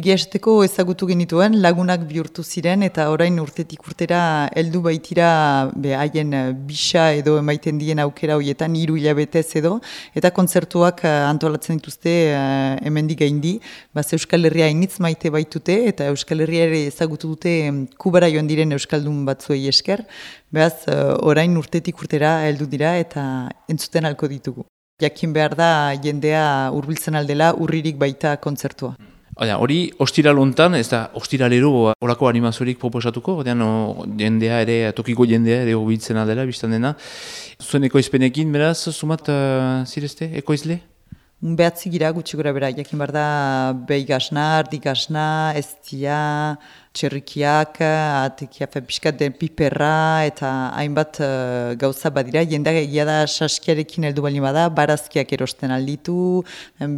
Egia esateko ezagutu genituen, lagunak bihurtu ziren eta orain urtetik urtera heldu baitira haien eh, bisa edo emaiten dien aukera horietan hiru hilabetez edo eta kontzertuak uh, antolatzen dituzte uh, hemendik gaindi. Baz Euskal Herria initz maite baitute eta Euskal Herria ere ezagutu dute kubara joan diren Euskaldun batzuei esker. Beaz, orain urtetik urtera heldu dira eta entzuten alko ditugu. Jakin behar da jendea hurbiltzen aldela urririk baita kontzertua. Oda, hori ostira lontan, ez da ostiralero horako animaziorik proposatuko, odean, jendea ere, tokiko jendea ere hobitzen aldela, biztan dena. Zuen ekoizpenekin, beraz, sumat, uh, zirezte, ekoizle? Behatzi gira gutxi gura bera, jakin behar da, behi gasna, ardi ez txerrikiak, atekia piskat den piperra eta hainbat uh, gauza badira. Jendak egia da saskiarekin heldu bali bada, barazkiak erosten alditu,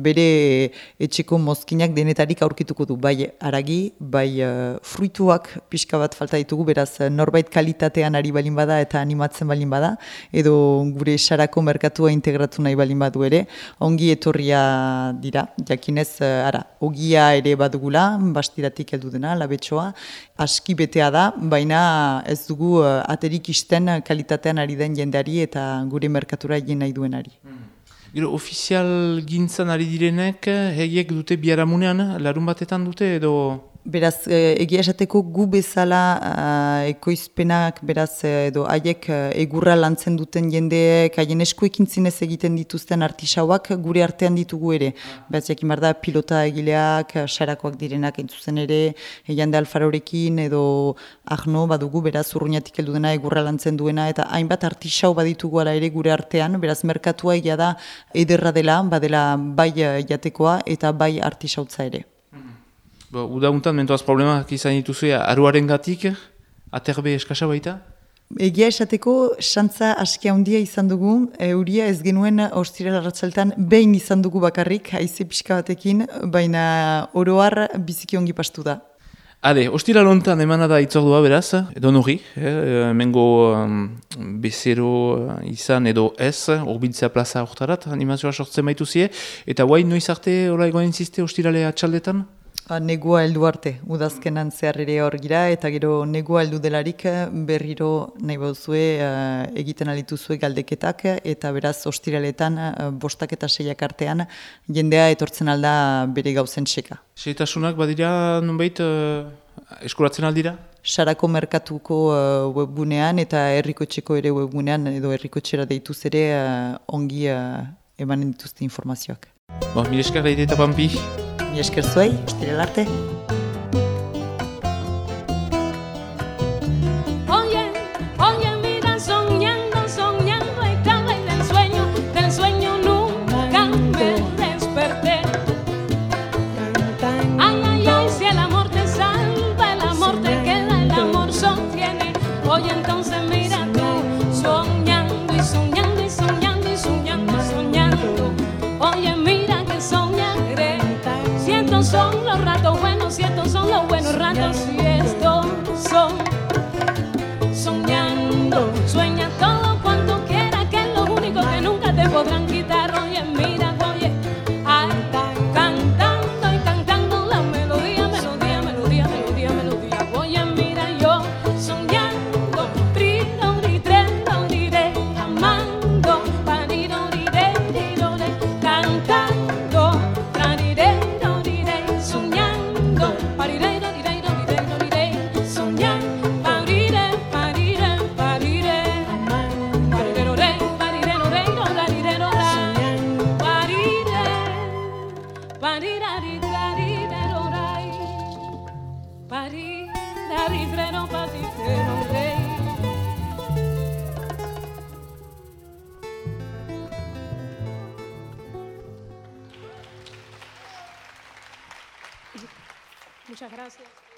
bere etxeko mozkinak denetarik aurkituko du, bai aragi, bai uh, fruituak pixka bat falta ditugu, beraz norbait kalitatean ari balin bada eta animatzen balin bada, edo gure sarako merkatua integratu nahi balin badu ere, ongi etorria dira, jakinez, ara, ogia ere badugula, bastiratik heldu dena, labetxoa, aski betea da, baina ez dugu uh, aterik isten kalitatean ari den jendeari eta gure merkatura egin nahi duenari. Hmm. Gero, ofizial gintzan ari direnek, hegiek dute biaramunean, larun batetan dute edo... Beraz, eh, egia esateko gu bezala uh, ekoizpenak, beraz, eh, edo haiek egurra lantzen duten jendeek, haien eskuekin zinez egiten dituzten artisauak gure artean ditugu ere. Beraz, jakin da, pilota egileak, sarakoak direnak entzuzen ere, jande alfarorekin, edo ahno badugu, beraz, urruñatik heldu dena egurra lantzen duena, eta hainbat artisau baditugu ara ere gure artean, beraz, merkatua egia da ederra dela, badela bai jatekoa eta bai artisautza ere. Ba, uda untan, mentoaz problemak izan dituzu, aruaren gatik, aterbe eskasa baita? Egia esateko, xantza aski handia izan dugu, euria ez genuen ostirela ratzaltan behin izan dugu bakarrik, haize pixka batekin, baina oroar biziki ongi pastu da. Hade, ostira lontan emana da itzordua beraz, edo nori, eh, mengo um, bezero izan edo ez, urbiltzea plaza hortarat, animazioa sortzen baitu eta guai noiz arte hola egoen ziste ostirale atxaldetan? Negua heldu arte, udazkenan zehar ere hor gira, eta gero negua heldu delarik berriro nahi bauzue uh, egiten alituzue galdeketak, eta beraz ostiraletan uh, bostak eta seiak artean jendea etortzen alda bere gauzen txeka. Seitasunak badira nunbait uh, eskuratzen aldira? Sarako merkatuko uh, webgunean eta herriko txeko ere webgunean edo herriko txera deituz ere uh, ongi uh, emanen dituzte informazioak. Bo, mire eskar eta pampi. Mila esker zuei, estirelarte. Soñando. Sueña todo cuanto quiera, que es lo único que nunca te podrán quitar. parida rivrerò pati te non lei Muchas gracias.